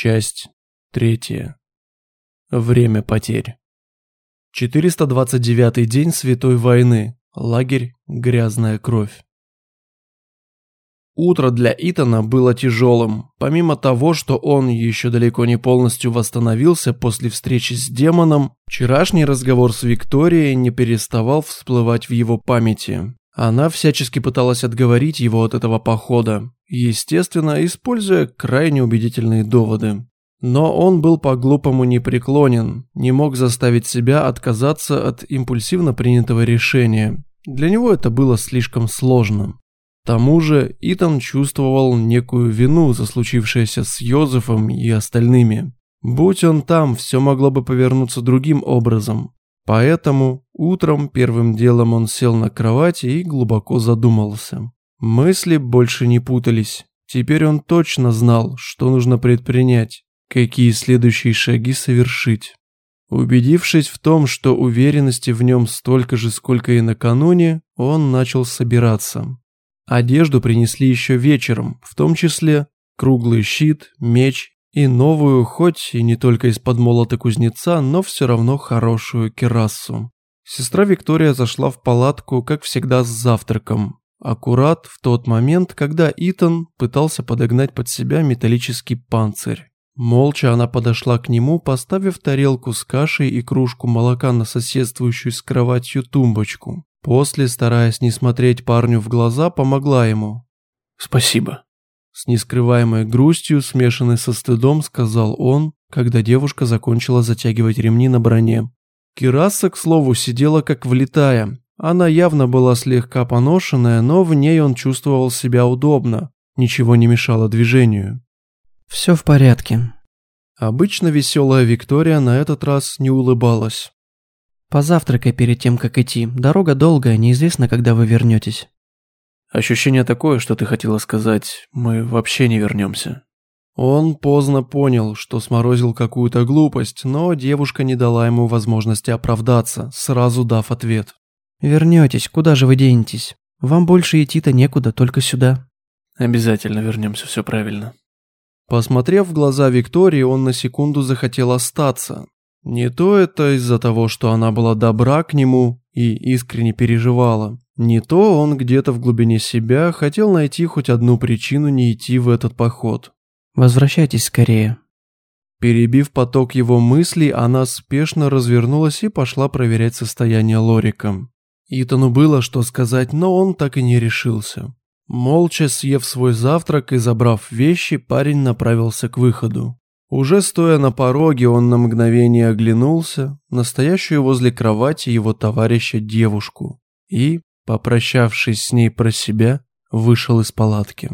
Часть третья. Время потерь. 429 день Святой войны. Лагерь «Грязная кровь». Утро для Итана было тяжелым. Помимо того, что он еще далеко не полностью восстановился после встречи с демоном, вчерашний разговор с Викторией не переставал всплывать в его памяти. Она всячески пыталась отговорить его от этого похода, естественно, используя крайне убедительные доводы. Но он был по-глупому непреклонен, не мог заставить себя отказаться от импульсивно принятого решения. Для него это было слишком сложно. К тому же Итан чувствовал некую вину за случившееся с Йозефом и остальными. Будь он там, все могло бы повернуться другим образом. Поэтому утром первым делом он сел на кровати и глубоко задумался. Мысли больше не путались. Теперь он точно знал, что нужно предпринять, какие следующие шаги совершить. Убедившись в том, что уверенности в нем столько же, сколько и накануне, он начал собираться. Одежду принесли еще вечером, в том числе круглый щит, меч и новую, хоть и не только из-под молота кузнеца, но все равно хорошую керасу. Сестра Виктория зашла в палатку, как всегда, с завтраком. Аккурат в тот момент, когда Итан пытался подогнать под себя металлический панцирь. Молча она подошла к нему, поставив тарелку с кашей и кружку молока на соседствующую с кроватью тумбочку. После, стараясь не смотреть парню в глаза, помогла ему. «Спасибо», с нескрываемой грустью, смешанной со стыдом, сказал он, когда девушка закончила затягивать ремни на броне. Кираса, к слову, сидела как влитая. Она явно была слегка поношенная, но в ней он чувствовал себя удобно. Ничего не мешало движению. «Все в порядке». Обычно веселая Виктория на этот раз не улыбалась. «Позавтракай перед тем, как идти. Дорога долгая, неизвестно, когда вы вернетесь». Ощущение такое, что ты хотела сказать, мы вообще не вернемся. Он поздно понял, что сморозил какую-то глупость, но девушка не дала ему возможности оправдаться, сразу дав ответ. «Вернетесь, куда же вы денетесь? Вам больше идти-то некуда, только сюда». «Обязательно вернемся, все правильно». Посмотрев в глаза Виктории, он на секунду захотел остаться. Не то это из-за того, что она была добра к нему и искренне переживала. Не то он где-то в глубине себя хотел найти хоть одну причину не идти в этот поход. «Возвращайтесь скорее». Перебив поток его мыслей, она спешно развернулась и пошла проверять состояние Лорика. Итану было что сказать, но он так и не решился. Молча съев свой завтрак и забрав вещи, парень направился к выходу. Уже стоя на пороге, он на мгновение оглянулся на стоящую возле кровати его товарища девушку и, Попрощавшись с ней про себя, вышел из палатки.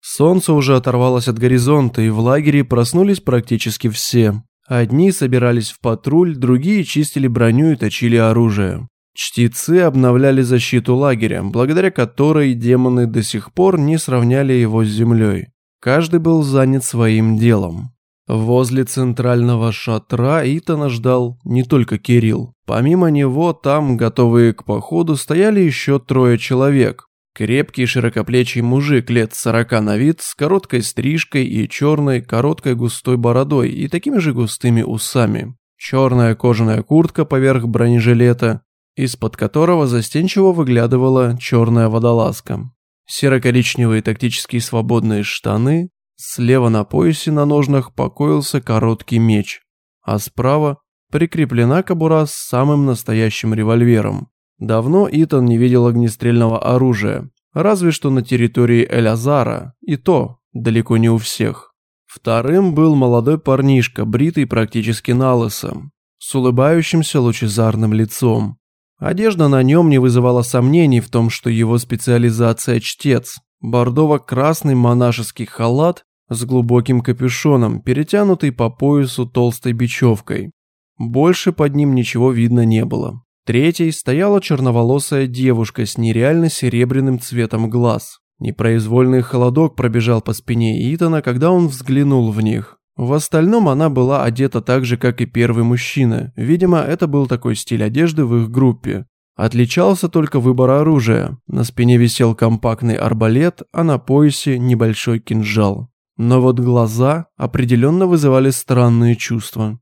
Солнце уже оторвалось от горизонта, и в лагере проснулись практически все. Одни собирались в патруль, другие чистили броню и точили оружие. Чтецы обновляли защиту лагеря, благодаря которой демоны до сих пор не сравняли его с землей. Каждый был занят своим делом. Возле центрального шатра Итана ждал не только Кирилл. Помимо него там, готовые к походу, стояли еще трое человек. Крепкий широкоплечий мужик лет сорока на вид с короткой стрижкой и черной короткой густой бородой и такими же густыми усами. Черная кожаная куртка поверх бронежилета, из-под которого застенчиво выглядывала черная водолазка. Серо-коричневые тактические свободные штаны, Слева на поясе на ножнах покоился короткий меч, а справа прикреплена кобура с самым настоящим револьвером. Давно Итан не видел огнестрельного оружия, разве что на территории Элязара, и то далеко не у всех. Вторым был молодой парнишка, бритый практически налысо, с улыбающимся лучезарным лицом. Одежда на нем не вызывала сомнений в том, что его специализация чтец. Бордово-красный монашеский халат с глубоким капюшоном, перетянутый по поясу толстой бечевкой. Больше под ним ничего видно не было. Третьей стояла черноволосая девушка с нереально серебряным цветом глаз. Непроизвольный холодок пробежал по спине Итана, когда он взглянул в них. В остальном она была одета так же, как и первый мужчина. Видимо, это был такой стиль одежды в их группе. Отличался только выбор оружия. На спине висел компактный арбалет, а на поясе небольшой кинжал. Но вот глаза определенно вызывали странные чувства.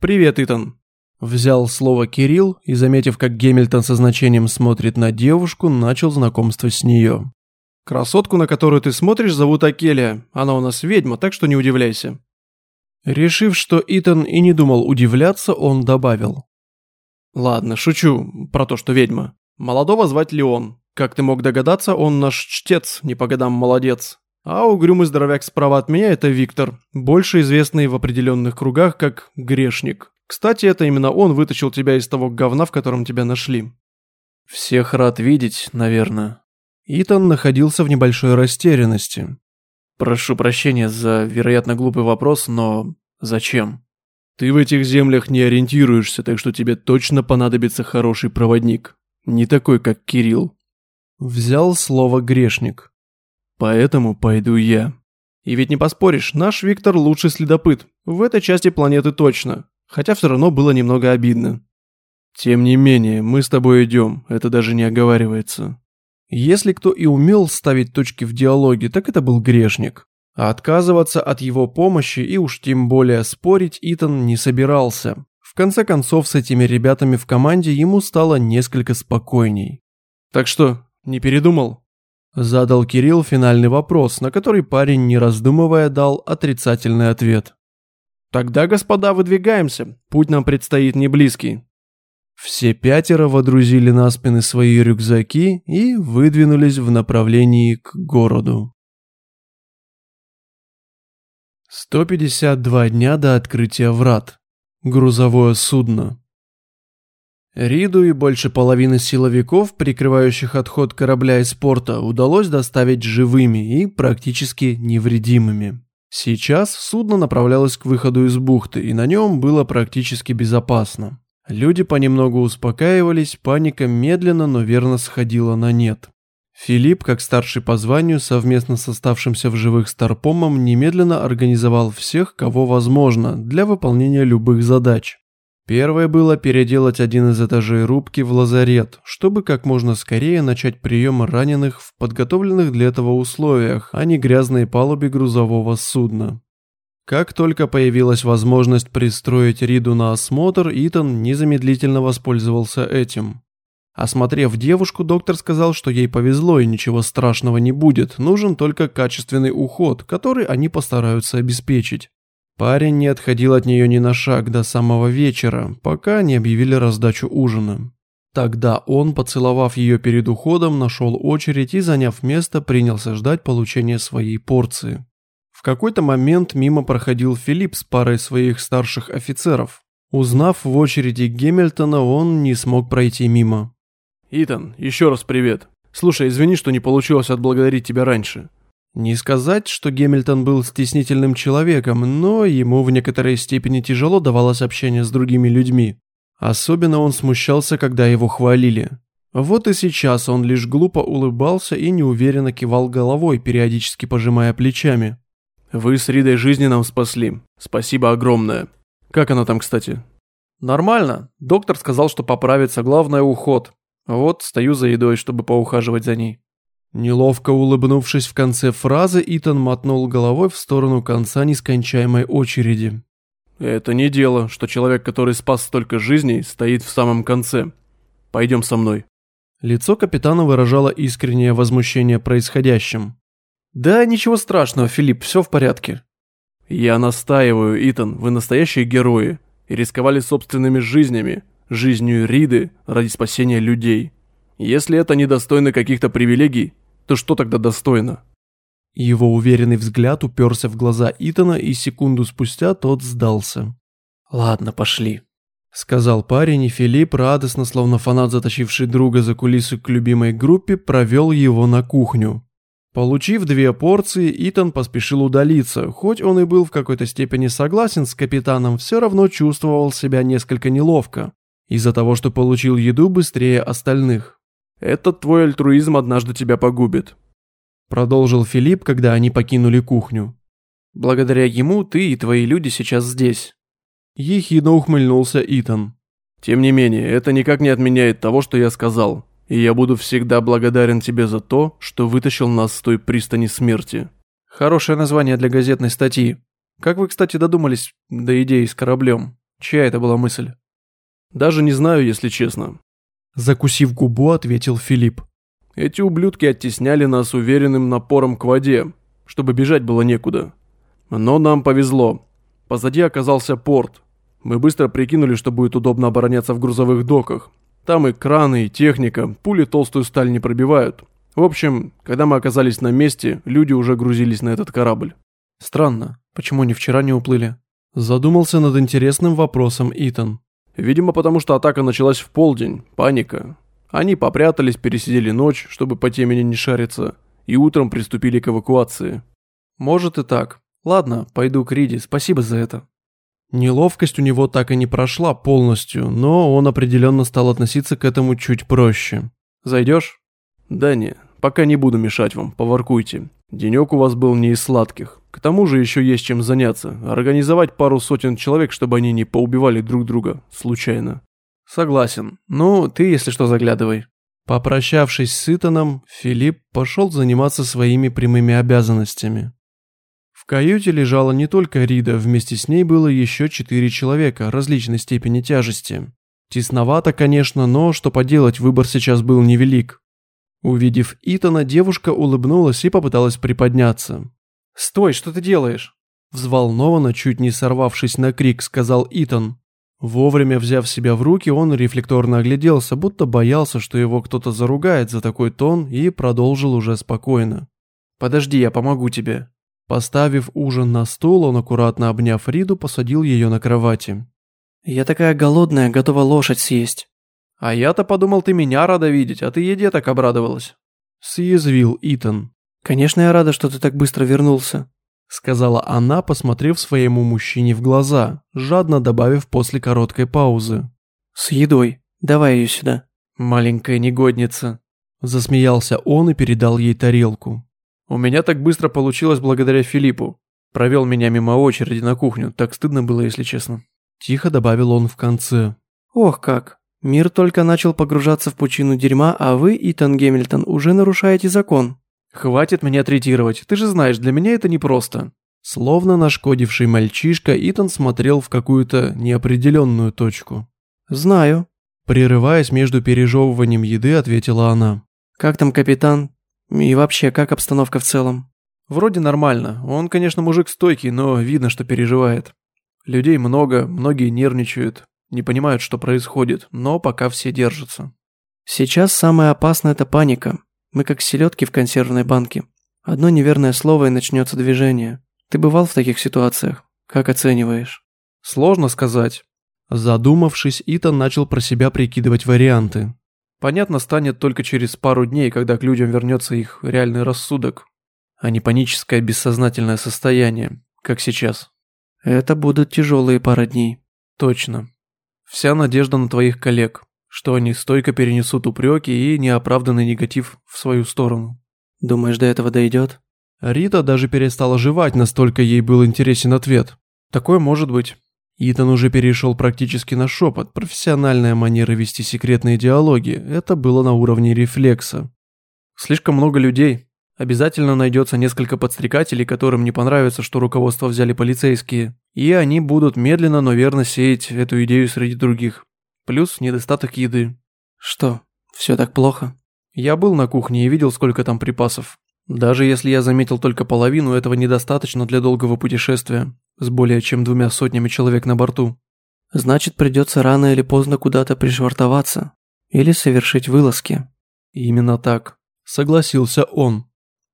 «Привет, Итан!» Взял слово Кирилл и, заметив, как Гемильтон со значением смотрит на девушку, начал знакомство с нее. «Красотку, на которую ты смотришь, зовут Акелия. Она у нас ведьма, так что не удивляйся». Решив, что Итан и не думал удивляться, он добавил. «Ладно, шучу про то, что ведьма. Молодого звать Леон. Как ты мог догадаться, он наш чтец, не по годам молодец. А угрюмый здоровяк справа от меня – это Виктор, больше известный в определенных кругах как Грешник. Кстати, это именно он вытащил тебя из того говна, в котором тебя нашли». «Всех рад видеть, наверное». Итан находился в небольшой растерянности. «Прошу прощения за, вероятно, глупый вопрос, но зачем?» «Ты в этих землях не ориентируешься, так что тебе точно понадобится хороший проводник. Не такой, как Кирилл». Взял слово грешник. «Поэтому пойду я». И ведь не поспоришь, наш Виктор лучший следопыт. В этой части планеты точно. Хотя все равно было немного обидно. Тем не менее, мы с тобой идем, это даже не оговаривается. Если кто и умел ставить точки в диалоге, так это был грешник. А отказываться от его помощи и уж тем более спорить Итан не собирался. В конце концов, с этими ребятами в команде ему стало несколько спокойней. «Так что, не передумал?» Задал Кирилл финальный вопрос, на который парень, не раздумывая, дал отрицательный ответ. «Тогда, господа, выдвигаемся. Путь нам предстоит не близкий. Все пятеро водрузили на спины свои рюкзаки и выдвинулись в направлении к городу. 152 дня до открытия врат. Грузовое судно. Риду и больше половины силовиков, прикрывающих отход корабля из порта, удалось доставить живыми и практически невредимыми. Сейчас судно направлялось к выходу из бухты, и на нем было практически безопасно. Люди понемногу успокаивались, паника медленно, но верно сходила на нет. Филипп, как старший по званию, совместно с оставшимся в живых Старпомом, немедленно организовал всех, кого возможно, для выполнения любых задач. Первое было переделать один из этажей рубки в лазарет, чтобы как можно скорее начать прием раненых в подготовленных для этого условиях, а не грязной палубе грузового судна. Как только появилась возможность пристроить Риду на осмотр, Итан незамедлительно воспользовался этим. Осмотрев девушку, доктор сказал, что ей повезло и ничего страшного не будет, нужен только качественный уход, который они постараются обеспечить. Парень не отходил от нее ни на шаг до самого вечера, пока не объявили раздачу ужина. Тогда он, поцеловав ее перед уходом, нашел очередь и, заняв место, принялся ждать получения своей порции. В какой-то момент мимо проходил Филипп с парой своих старших офицеров. Узнав в очереди Гемильтона, он не смог пройти мимо. «Итан, еще раз привет. Слушай, извини, что не получилось отблагодарить тебя раньше». Не сказать, что Гемильтон был стеснительным человеком, но ему в некоторой степени тяжело давалось общение с другими людьми. Особенно он смущался, когда его хвалили. Вот и сейчас он лишь глупо улыбался и неуверенно кивал головой, периодически пожимая плечами. Вы с Ридой жизни нам спасли. Спасибо огромное. Как она там, кстати? Нормально. Доктор сказал, что поправится, главное уход. Вот, стою за едой, чтобы поухаживать за ней. Неловко улыбнувшись в конце фразы, Итан мотнул головой в сторону конца нескончаемой очереди. «Это не дело, что человек, который спас столько жизней, стоит в самом конце. Пойдем со мной». Лицо капитана выражало искреннее возмущение происходящим. «Да ничего страшного, Филипп, все в порядке». «Я настаиваю, Итан, вы настоящие герои и рисковали собственными жизнями, жизнью Риды ради спасения людей. Если это недостойно каких-то привилегий, то что тогда достойно?» Его уверенный взгляд уперся в глаза Итана, и секунду спустя тот сдался. «Ладно, пошли», — сказал парень, и Филипп, радостно, словно фанат, затащивший друга за кулисы к любимой группе, провел его на кухню. Получив две порции, Итан поспешил удалиться. Хоть он и был в какой-то степени согласен с капитаном, все равно чувствовал себя несколько неловко. Из-за того, что получил еду быстрее остальных. «Этот твой альтруизм однажды тебя погубит», — продолжил Филипп, когда они покинули кухню. «Благодаря ему ты и твои люди сейчас здесь». Ехидно ухмыльнулся Итан. «Тем не менее, это никак не отменяет того, что я сказал и я буду всегда благодарен тебе за то, что вытащил нас с той пристани смерти. Хорошее название для газетной статьи. Как вы, кстати, додумались до идеи с кораблем? Чья это была мысль? Даже не знаю, если честно. Закусив губу, ответил Филипп. Эти ублюдки оттесняли нас уверенным напором к воде, чтобы бежать было некуда. Но нам повезло. Позади оказался порт. Мы быстро прикинули, что будет удобно обороняться в грузовых доках. Там и краны, и техника, пули толстую сталь не пробивают. В общем, когда мы оказались на месте, люди уже грузились на этот корабль. Странно, почему они вчера не уплыли? Задумался над интересным вопросом Итан. Видимо, потому что атака началась в полдень, паника. Они попрятались, пересидели ночь, чтобы по темени не шариться, и утром приступили к эвакуации. Может и так. Ладно, пойду к Риди, спасибо за это. Неловкость у него так и не прошла полностью, но он определенно стал относиться к этому чуть проще. «Зайдешь?» «Да не, пока не буду мешать вам, поваркуйте. Денек у вас был не из сладких. К тому же еще есть чем заняться. Организовать пару сотен человек, чтобы они не поубивали друг друга. Случайно». «Согласен. Ну, ты, если что, заглядывай». Попрощавшись с Итаном, Филипп пошел заниматься своими прямыми обязанностями. В каюте лежала не только Рида, вместе с ней было еще четыре человека различной степени тяжести. Тесновато, конечно, но что поделать, выбор сейчас был невелик. Увидев Итана, девушка улыбнулась и попыталась приподняться. «Стой, что ты делаешь?» Взволнованно, чуть не сорвавшись на крик, сказал Итан. Вовремя взяв себя в руки, он рефлекторно огляделся, будто боялся, что его кто-то заругает за такой тон, и продолжил уже спокойно. «Подожди, я помогу тебе». Поставив ужин на стол, он, аккуратно обняв Риду, посадил ее на кровати. «Я такая голодная, готова лошадь съесть». «А я-то подумал, ты меня рада видеть, а ты еде так обрадовалась». Съязвил Итан. «Конечно, я рада, что ты так быстро вернулся», сказала она, посмотрев своему мужчине в глаза, жадно добавив после короткой паузы. «С едой. Давай ее сюда». «Маленькая негодница», засмеялся он и передал ей тарелку. У меня так быстро получилось благодаря Филиппу. Провел меня мимо очереди на кухню, так стыдно было, если честно. Тихо добавил он в конце. Ох как. Мир только начал погружаться в пучину дерьма, а вы, Итан Гемильтон, уже нарушаете закон. Хватит меня третировать, ты же знаешь, для меня это непросто. Словно нашкодивший мальчишка, Итан смотрел в какую-то неопределенную точку. «Знаю», – прерываясь между пережевыванием еды, ответила она. «Как там капитан? И вообще, как обстановка в целом? Вроде нормально. Он, конечно, мужик стойкий, но видно, что переживает. Людей много, многие нервничают, не понимают, что происходит, но пока все держатся. Сейчас самое опасное – это паника. Мы как селедки в консервной банке. Одно неверное слово и начнется движение. Ты бывал в таких ситуациях? Как оцениваешь? Сложно сказать. Задумавшись, Итан начал про себя прикидывать варианты. Понятно станет только через пару дней, когда к людям вернется их реальный рассудок, а не паническое бессознательное состояние, как сейчас. Это будут тяжелые пара дней. Точно. Вся надежда на твоих коллег, что они стойко перенесут упреки и неоправданный негатив в свою сторону. Думаешь, до этого дойдет? Рита даже перестала жевать, настолько ей был интересен ответ. Такое может быть. Итан уже перешел практически на шепот. Профессиональная манера вести секретные диалоги. Это было на уровне рефлекса. Слишком много людей. Обязательно найдется несколько подстрекателей, которым не понравится, что руководство взяли полицейские. И они будут медленно, но верно сеять эту идею среди других. Плюс недостаток еды. Что, все так плохо? Я был на кухне и видел, сколько там припасов. Даже если я заметил только половину, этого недостаточно для долгого путешествия с более чем двумя сотнями человек на борту. Значит, придется рано или поздно куда-то пришвартоваться. Или совершить вылазки. Именно так. Согласился он.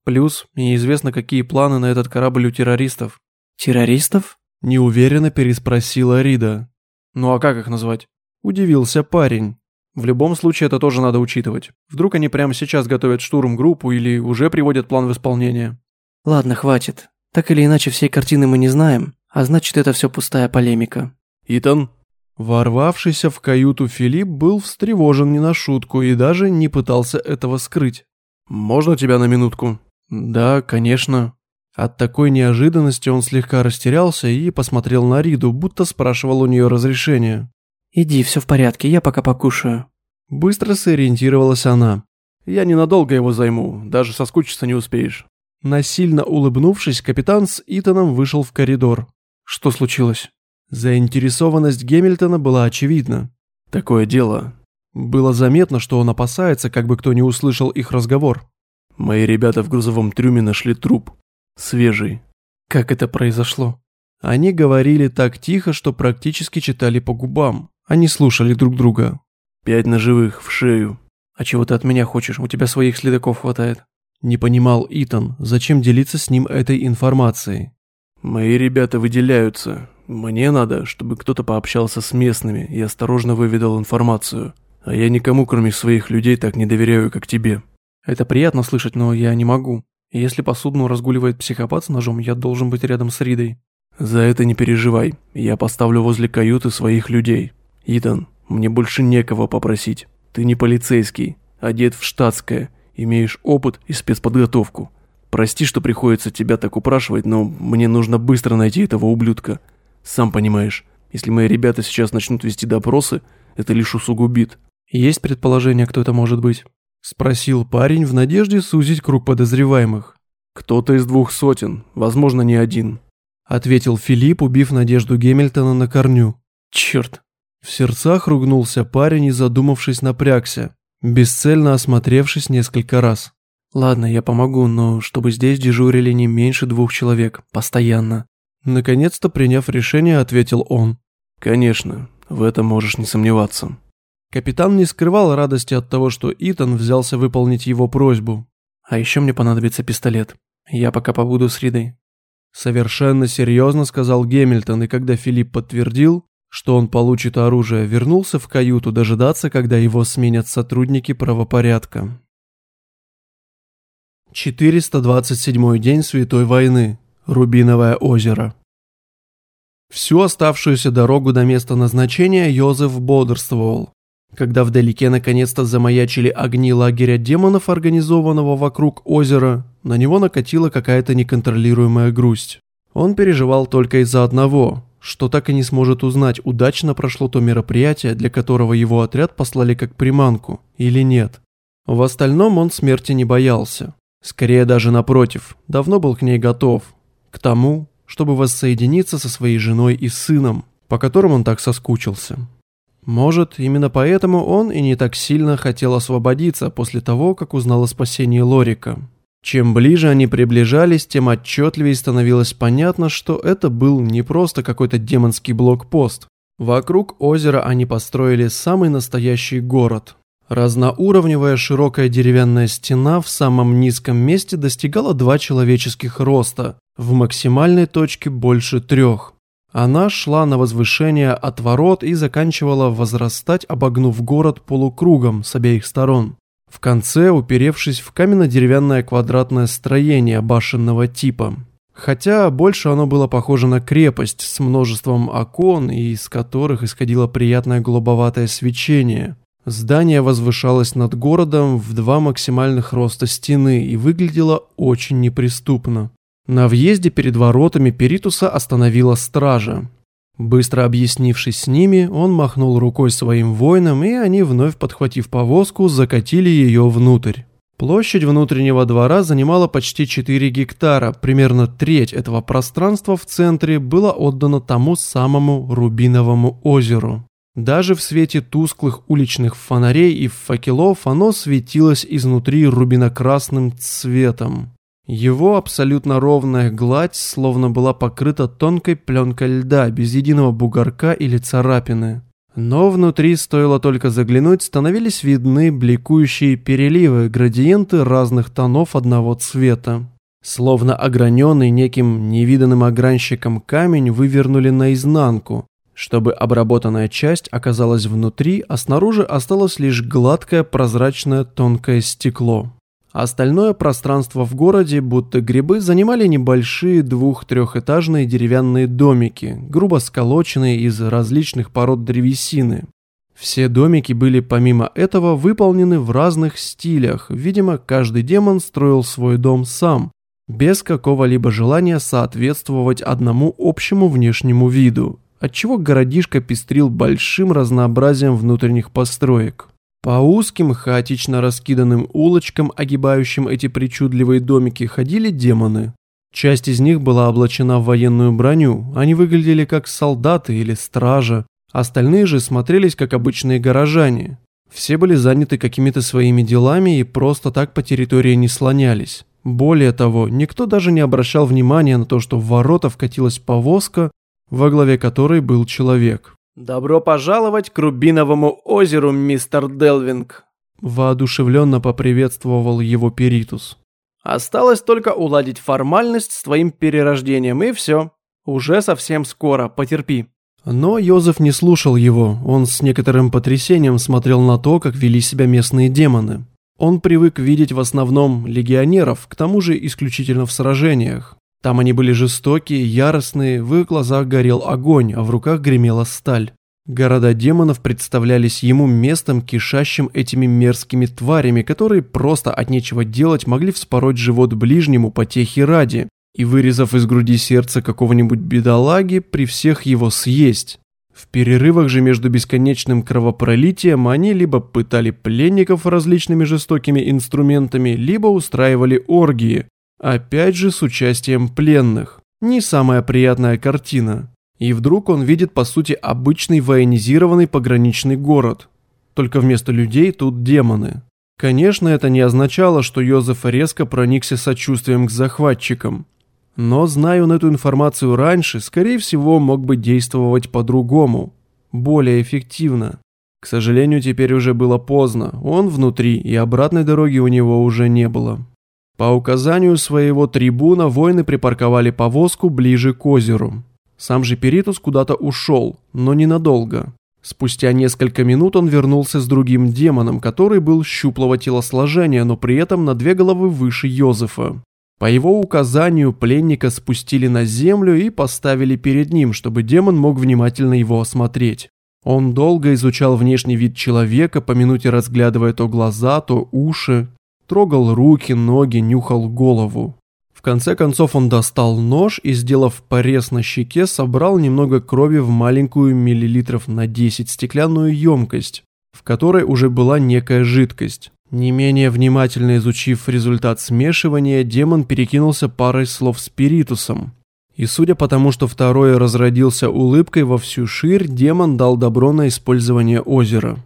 Плюс, неизвестно, какие планы на этот корабль у террористов. Террористов? Неуверенно переспросила Рида. Ну а как их назвать? Удивился парень. В любом случае это тоже надо учитывать. Вдруг они прямо сейчас готовят штурм-группу или уже приводят план в исполнение. Ладно, хватит. Так или иначе, всей картины мы не знаем, а значит, это все пустая полемика. Итан? Ворвавшийся в каюту Филипп был встревожен не на шутку и даже не пытался этого скрыть. «Можно тебя на минутку?» «Да, конечно». От такой неожиданности он слегка растерялся и посмотрел на Риду, будто спрашивал у нее разрешения. «Иди, все в порядке, я пока покушаю». Быстро сориентировалась она. «Я ненадолго его займу, даже соскучиться не успеешь». Насильно улыбнувшись, капитан с Итаном вышел в коридор. Что случилось? Заинтересованность Гемильтона была очевидна. Такое дело. Было заметно, что он опасается, как бы кто не услышал их разговор. Мои ребята в грузовом трюме нашли труп. Свежий. Как это произошло? Они говорили так тихо, что практически читали по губам. Они слушали друг друга. Пять ножевых в шею. А чего ты от меня хочешь? У тебя своих следаков хватает. Не понимал Итан, зачем делиться с ним этой информацией. Мои ребята выделяются. Мне надо, чтобы кто-то пообщался с местными и осторожно выведал информацию. А я никому, кроме своих людей, так не доверяю, как тебе. Это приятно слышать, но я не могу. Если по судну разгуливает психопат с ножом, я должен быть рядом с Ридой. За это не переживай. Я поставлю возле каюты своих людей. Итан, мне больше некого попросить. Ты не полицейский, одет в штатское, имеешь опыт и спецподготовку. Прости, что приходится тебя так упрашивать, но мне нужно быстро найти этого ублюдка. Сам понимаешь, если мои ребята сейчас начнут вести допросы, это лишь усугубит. Есть предположение, кто это может быть? Спросил парень в надежде сузить круг подозреваемых. Кто-то из двух сотен, возможно, не один. Ответил Филипп, убив надежду Гемильтона на корню. Черт. В сердцах ругнулся парень и задумавшись напрягся, бесцельно осмотревшись несколько раз. Ладно, я помогу, но чтобы здесь дежурили не меньше двух человек, постоянно. Наконец-то приняв решение, ответил он. Конечно, в этом можешь не сомневаться. Капитан не скрывал радости от того, что Итан взялся выполнить его просьбу. А еще мне понадобится пистолет. Я пока побуду с Ридой. Совершенно серьезно сказал Гемильтон, и когда Филипп подтвердил, что он получит оружие, вернулся в каюту дожидаться, когда его сменят сотрудники правопорядка. 427 день Святой войны. Рубиновое озеро. Всю оставшуюся дорогу до места назначения Йозеф бодрствовал. Когда вдалеке наконец-то замаячили огни лагеря демонов, организованного вокруг озера, на него накатила какая-то неконтролируемая грусть. Он переживал только из-за одного, что так и не сможет узнать, удачно прошло то мероприятие, для которого его отряд послали как приманку, или нет. В остальном он смерти не боялся. Скорее даже напротив, давно был к ней готов. К тому, чтобы воссоединиться со своей женой и сыном, по которым он так соскучился. Может, именно поэтому он и не так сильно хотел освободиться после того, как узнал о спасении Лорика. Чем ближе они приближались, тем отчетливее становилось понятно, что это был не просто какой-то демонский блокпост. Вокруг озера они построили самый настоящий город. Разноуровневая широкая деревянная стена в самом низком месте достигала два человеческих роста, в максимальной точке больше трех. Она шла на возвышение от ворот и заканчивала возрастать, обогнув город полукругом с обеих сторон. В конце, уперевшись в каменно-деревянное квадратное строение башенного типа. Хотя больше оно было похоже на крепость с множеством окон, из которых исходило приятное голубоватое свечение. Здание возвышалось над городом в два максимальных роста стены и выглядело очень неприступно. На въезде перед воротами Перитуса остановила стража. Быстро объяснившись с ними, он махнул рукой своим воинам, и они, вновь подхватив повозку, закатили ее внутрь. Площадь внутреннего двора занимала почти 4 гектара, примерно треть этого пространства в центре было отдано тому самому Рубиновому озеру. Даже в свете тусклых уличных фонарей и факелов оно светилось изнутри рубинокрасным цветом. Его абсолютно ровная гладь словно была покрыта тонкой пленкой льда, без единого бугорка или царапины. Но внутри, стоило только заглянуть, становились видны бликующие переливы, градиенты разных тонов одного цвета. Словно ограненный неким невиданным огранщиком камень вывернули наизнанку, чтобы обработанная часть оказалась внутри, а снаружи осталось лишь гладкое прозрачное тонкое стекло. Остальное пространство в городе, будто грибы, занимали небольшие двух-трехэтажные деревянные домики, грубо сколоченные из различных пород древесины. Все домики были помимо этого выполнены в разных стилях, видимо, каждый демон строил свой дом сам, без какого-либо желания соответствовать одному общему внешнему виду, отчего городишко пестрил большим разнообразием внутренних построек. По узким, хаотично раскиданным улочкам, огибающим эти причудливые домики, ходили демоны. Часть из них была облачена в военную броню, они выглядели как солдаты или стража, остальные же смотрелись как обычные горожане. Все были заняты какими-то своими делами и просто так по территории не слонялись. Более того, никто даже не обращал внимания на то, что в ворота вкатилась повозка, во главе которой был человек. «Добро пожаловать к Рубиновому озеру, мистер Делвинг!» Воодушевленно поприветствовал его Перитус. «Осталось только уладить формальность с твоим перерождением, и все. Уже совсем скоро, потерпи». Но Йозеф не слушал его, он с некоторым потрясением смотрел на то, как вели себя местные демоны. Он привык видеть в основном легионеров, к тому же исключительно в сражениях. Там они были жестокие, яростные, в их глазах горел огонь, а в руках гремела сталь. Города демонов представлялись ему местом, кишащим этими мерзкими тварями, которые просто от нечего делать могли вспороть живот ближнему потехи ради и, вырезав из груди сердце какого-нибудь бедолаги, при всех его съесть. В перерывах же между бесконечным кровопролитием они либо пытали пленников различными жестокими инструментами, либо устраивали оргии, опять же с участием пленных. Не самая приятная картина. И вдруг он видит по сути обычный военизированный пограничный город. Только вместо людей тут демоны. Конечно, это не означало, что Йозеф резко проникся сочувствием к захватчикам. Но, зная он эту информацию раньше, скорее всего, мог бы действовать по-другому, более эффективно. К сожалению, теперь уже было поздно, он внутри, и обратной дороги у него уже не было. По указанию своего трибуна воины припарковали повозку ближе к озеру. Сам же Перитус куда-то ушел, но ненадолго. Спустя несколько минут он вернулся с другим демоном, который был щуплого телосложения, но при этом на две головы выше Йозефа. По его указанию пленника спустили на землю и поставили перед ним, чтобы демон мог внимательно его осмотреть. Он долго изучал внешний вид человека, по минуте разглядывая то глаза, то уши, трогал руки, ноги, нюхал голову. В конце концов он достал нож и, сделав порез на щеке, собрал немного крови в маленькую миллилитров на 10 стеклянную емкость, в которой уже была некая жидкость. Не менее внимательно изучив результат смешивания, демон перекинулся парой слов с Спиритусом. И судя по тому, что второй разродился улыбкой во всю ширь, демон дал добро на использование озера.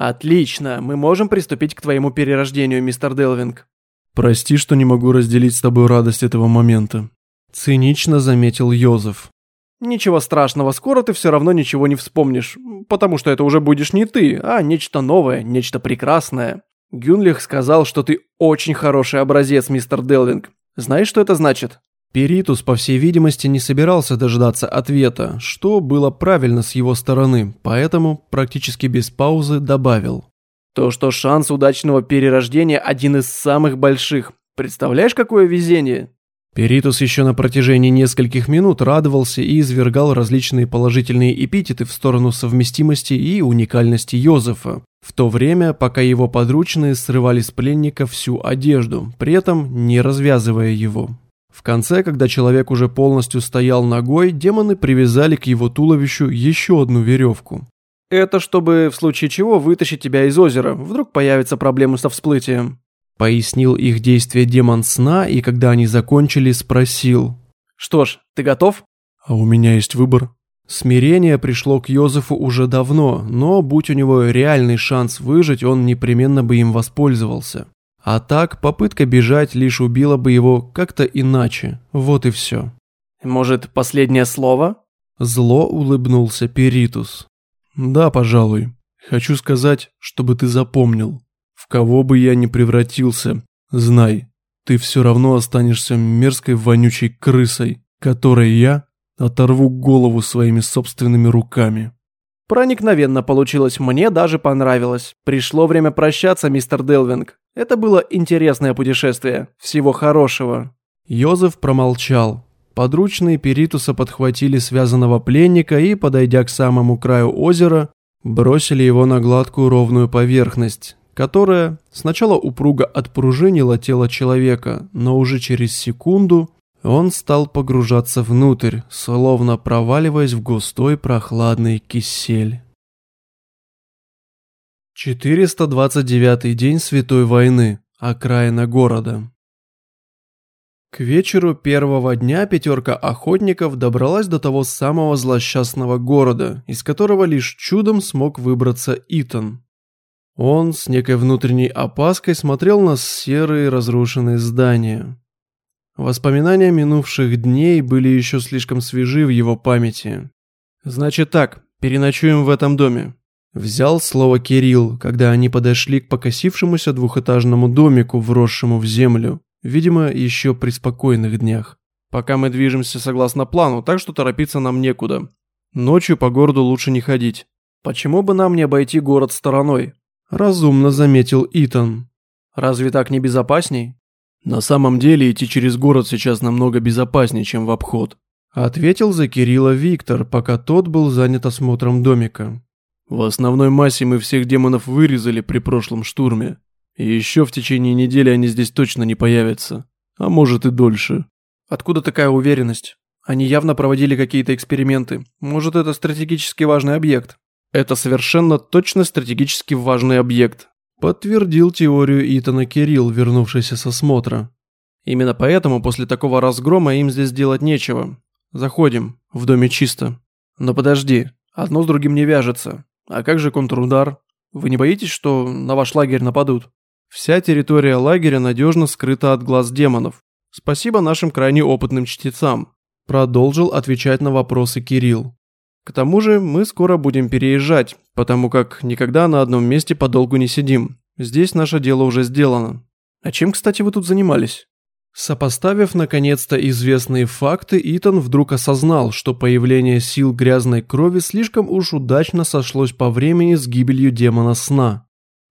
«Отлично, мы можем приступить к твоему перерождению, мистер Делвинг». «Прости, что не могу разделить с тобой радость этого момента», – цинично заметил Йозеф. «Ничего страшного, скоро ты все равно ничего не вспомнишь, потому что это уже будешь не ты, а нечто новое, нечто прекрасное. Гюнлих сказал, что ты очень хороший образец, мистер Делвинг. Знаешь, что это значит? Перитус, по всей видимости, не собирался дождаться ответа, что было правильно с его стороны, поэтому практически без паузы добавил. То, что шанс удачного перерождения один из самых больших. Представляешь, какое везение? Перитус еще на протяжении нескольких минут радовался и извергал различные положительные эпитеты в сторону совместимости и уникальности Йозефа, в то время, пока его подручные срывали с пленника всю одежду, при этом не развязывая его. В конце, когда человек уже полностью стоял ногой, демоны привязали к его туловищу еще одну веревку. «Это чтобы, в случае чего, вытащить тебя из озера, вдруг появятся проблемы со всплытием», Пояснил их действие демон сна, и когда они закончили, спросил. «Что ж, ты готов?» «А у меня есть выбор». Смирение пришло к Йозефу уже давно, но будь у него реальный шанс выжить, он непременно бы им воспользовался. А так, попытка бежать лишь убила бы его как-то иначе. Вот и все. «Может, последнее слово?» Зло улыбнулся Перитус. «Да, пожалуй. Хочу сказать, чтобы ты запомнил. В кого бы я ни превратился, знай, ты все равно останешься мерзкой вонючей крысой, которой я Оторву голову своими собственными руками. Проникновенно получилось, мне даже понравилось. Пришло время прощаться, мистер Делвинг. Это было интересное путешествие. Всего хорошего. Йозеф промолчал. Подручные Перитуса подхватили связанного пленника и, подойдя к самому краю озера, бросили его на гладкую ровную поверхность, которая сначала упруго отпружинила тело человека, но уже через секунду он стал погружаться внутрь, словно проваливаясь в густой прохладный кисель. 429 день Святой войны. Окраина города. К вечеру первого дня пятерка охотников добралась до того самого злосчастного города, из которого лишь чудом смог выбраться Итан. Он с некой внутренней опаской смотрел на серые разрушенные здания. Воспоминания минувших дней были еще слишком свежи в его памяти. «Значит так, переночуем в этом доме», – взял слово Кирилл, когда они подошли к покосившемуся двухэтажному домику, вросшему в землю, видимо, еще при спокойных днях. «Пока мы движемся согласно плану, так что торопиться нам некуда. Ночью по городу лучше не ходить. Почему бы нам не обойти город стороной?» – разумно заметил Итан. «Разве так не безопасней?» «На самом деле идти через город сейчас намного безопаснее, чем в обход», ответил за Кирилла Виктор, пока тот был занят осмотром домика. «В основной массе мы всех демонов вырезали при прошлом штурме. И еще в течение недели они здесь точно не появятся. А может и дольше». «Откуда такая уверенность? Они явно проводили какие-то эксперименты. Может, это стратегически важный объект?» «Это совершенно точно стратегически важный объект. Подтвердил теорию Итана Кирилл, вернувшийся с осмотра. Именно поэтому после такого разгрома им здесь делать нечего. Заходим, в доме чисто. Но подожди, одно с другим не вяжется. А как же контрудар? Вы не боитесь, что на ваш лагерь нападут? Вся территория лагеря надежно скрыта от глаз демонов. Спасибо нашим крайне опытным чтецам. Продолжил отвечать на вопросы Кирилл. К тому же мы скоро будем переезжать, потому как никогда на одном месте подолгу не сидим. Здесь наше дело уже сделано. А чем, кстати, вы тут занимались? Сопоставив наконец-то известные факты, Итан вдруг осознал, что появление сил грязной крови слишком уж удачно сошлось по времени с гибелью демона сна.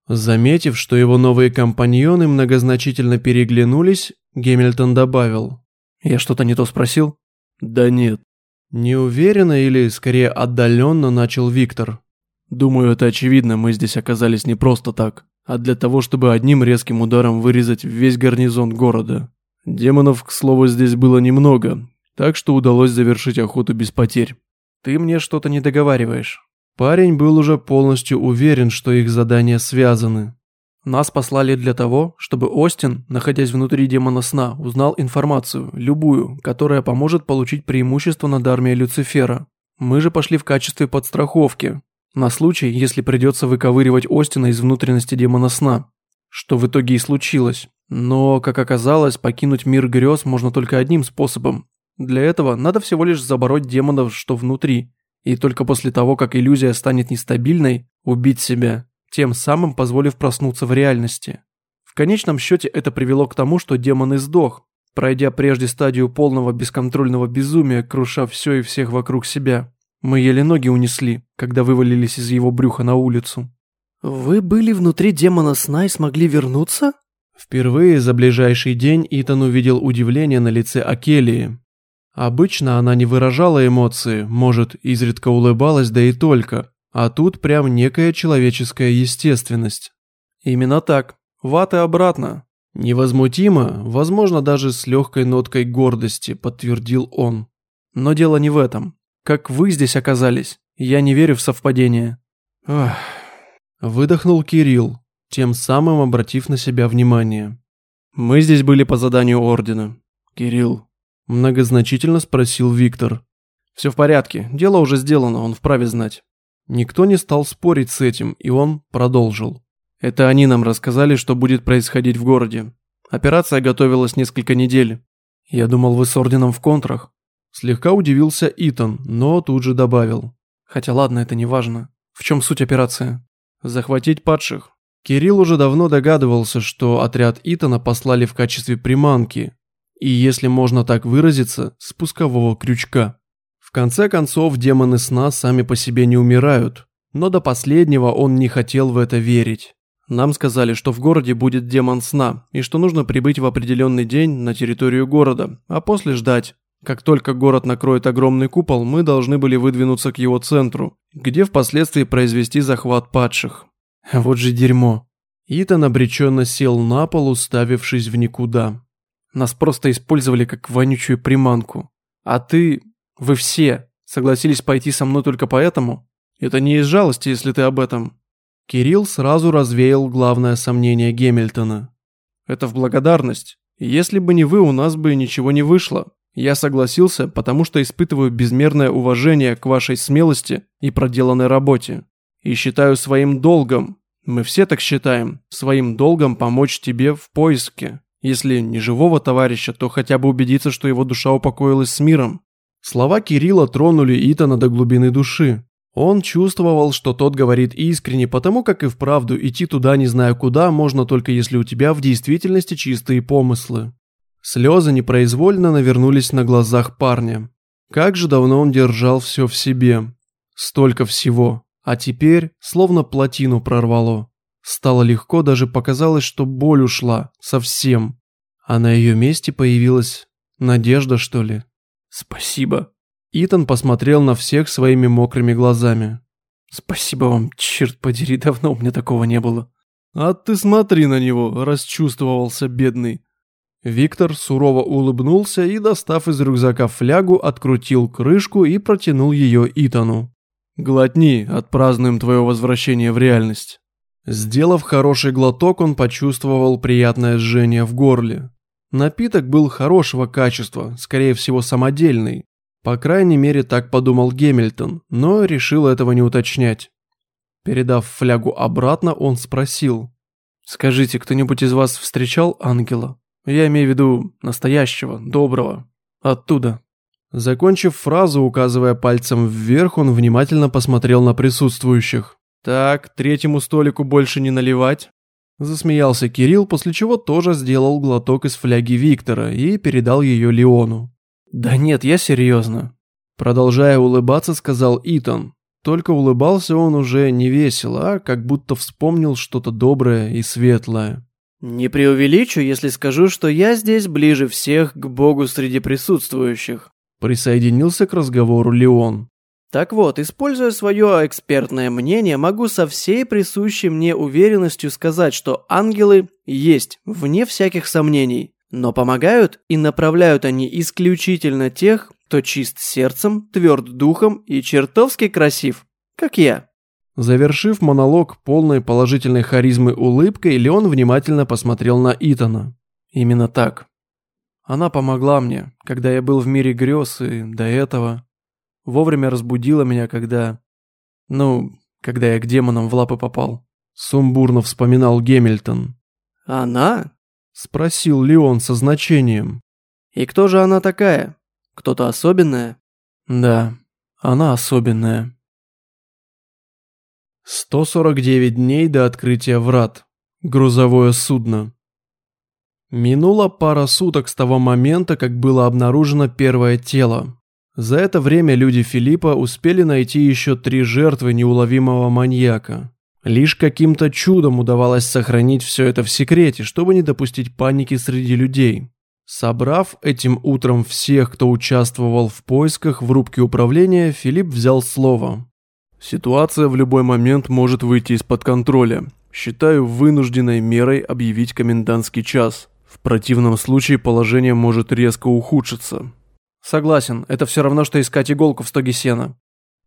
Заметив, что его новые компаньоны многозначительно переглянулись, Гемильтон добавил. «Я что-то не то спросил?» «Да нет. Неуверенно или, скорее, отдаленно начал Виктор. Думаю, это очевидно, мы здесь оказались не просто так, а для того, чтобы одним резким ударом вырезать весь гарнизон города. Демонов, к слову, здесь было немного, так что удалось завершить охоту без потерь. Ты мне что-то не договариваешь. Парень был уже полностью уверен, что их задания связаны. Нас послали для того, чтобы Остин, находясь внутри демона сна, узнал информацию, любую, которая поможет получить преимущество над армией Люцифера. Мы же пошли в качестве подстраховки, на случай, если придется выковыривать Остина из внутренности демона сна. Что в итоге и случилось. Но, как оказалось, покинуть мир грез можно только одним способом. Для этого надо всего лишь забороть демонов, что внутри. И только после того, как иллюзия станет нестабильной, убить себя тем самым позволив проснуться в реальности. В конечном счете это привело к тому, что демон издох, пройдя прежде стадию полного бесконтрольного безумия, круша все и всех вокруг себя. Мы еле ноги унесли, когда вывалились из его брюха на улицу. «Вы были внутри демона сна и смогли вернуться?» Впервые за ближайший день Итан увидел удивление на лице Акелии. Обычно она не выражала эмоции, может, изредка улыбалась, да и только. А тут прям некая человеческая естественность. Именно так. Ваты обратно. Невозмутимо, возможно, даже с легкой ноткой гордости, подтвердил он. Но дело не в этом. Как вы здесь оказались? Я не верю в совпадение. Ах. Выдохнул Кирилл, тем самым обратив на себя внимание. Мы здесь были по заданию Ордена. Кирилл. Многозначительно спросил Виктор. Все в порядке, дело уже сделано, он вправе знать. Никто не стал спорить с этим, и он продолжил. Это они нам рассказали, что будет происходить в городе. Операция готовилась несколько недель. Я думал, вы с орденом в контрах. Слегка удивился Итан, но тут же добавил. Хотя ладно, это не важно. В чем суть операции? Захватить падших. Кирилл уже давно догадывался, что отряд Итана послали в качестве приманки, и, если можно так выразиться, спускового крючка. В конце концов, демоны сна сами по себе не умирают, но до последнего он не хотел в это верить. Нам сказали, что в городе будет демон сна, и что нужно прибыть в определенный день на территорию города, а после ждать. Как только город накроет огромный купол, мы должны были выдвинуться к его центру, где впоследствии произвести захват падших. Вот же дерьмо. Итан обреченно сел на пол, уставившись в никуда. Нас просто использовали как вонючую приманку. А ты вы все согласились пойти со мной только поэтому? Это не из жалости, если ты об этом. Кирилл сразу развеял главное сомнение Гемильтона. Это в благодарность. Если бы не вы, у нас бы ничего не вышло. Я согласился, потому что испытываю безмерное уважение к вашей смелости и проделанной работе. И считаю своим долгом, мы все так считаем, своим долгом помочь тебе в поиске. Если не живого товарища, то хотя бы убедиться, что его душа упокоилась с миром. Слова Кирилла тронули Итана до глубины души. Он чувствовал, что тот говорит искренне, потому как и вправду идти туда не зная куда можно только если у тебя в действительности чистые помыслы. Слезы непроизвольно навернулись на глазах парня. Как же давно он держал все в себе. Столько всего. А теперь словно плотину прорвало. Стало легко, даже показалось, что боль ушла. Совсем. А на ее месте появилась надежда, что ли? «Спасибо», Итан посмотрел на всех своими мокрыми глазами. «Спасибо вам, черт подери, давно у меня такого не было». «А ты смотри на него, расчувствовался бедный». Виктор сурово улыбнулся и, достав из рюкзака флягу, открутил крышку и протянул ее Итану. «Глотни, отпразднуем твое возвращение в реальность». Сделав хороший глоток, он почувствовал приятное жжение в горле. Напиток был хорошего качества, скорее всего самодельный, по крайней мере, так подумал Гемильтон, но решил этого не уточнять. Передав флягу обратно, он спросил. «Скажите, кто-нибудь из вас встречал ангела? Я имею в виду настоящего, доброго. Оттуда». Закончив фразу, указывая пальцем вверх, он внимательно посмотрел на присутствующих. «Так, третьему столику больше не наливать?» Засмеялся Кирилл, после чего тоже сделал глоток из фляги Виктора и передал ее Леону. «Да нет, я серьезно», – продолжая улыбаться, сказал Итан. Только улыбался он уже не весело, а как будто вспомнил что-то доброе и светлое. «Не преувеличу, если скажу, что я здесь ближе всех к Богу среди присутствующих», – присоединился к разговору Леон. Так вот, используя свое экспертное мнение, могу со всей присущей мне уверенностью сказать, что ангелы есть, вне всяких сомнений. Но помогают и направляют они исключительно тех, кто чист сердцем, тверд духом и чертовски красив, как я. Завершив монолог полной положительной харизмы улыбкой, Леон внимательно посмотрел на Итана. Именно так. Она помогла мне, когда я был в мире грез и до этого. Вовремя разбудила меня, когда... Ну, когда я к демонам в лапы попал. Сумбурно вспоминал Гемильтон. Она? Спросил Леон со значением. «И кто же она такая? Кто-то особенная?» «Да, она особенная». 149 дней до открытия врат. Грузовое судно. Минула пара суток с того момента, как было обнаружено первое тело. За это время люди Филиппа успели найти еще три жертвы неуловимого маньяка. Лишь каким-то чудом удавалось сохранить все это в секрете, чтобы не допустить паники среди людей. Собрав этим утром всех, кто участвовал в поисках в рубке управления, Филипп взял слово. «Ситуация в любой момент может выйти из-под контроля. Считаю вынужденной мерой объявить комендантский час. В противном случае положение может резко ухудшиться». «Согласен, это все равно, что искать иголку в стоге сена.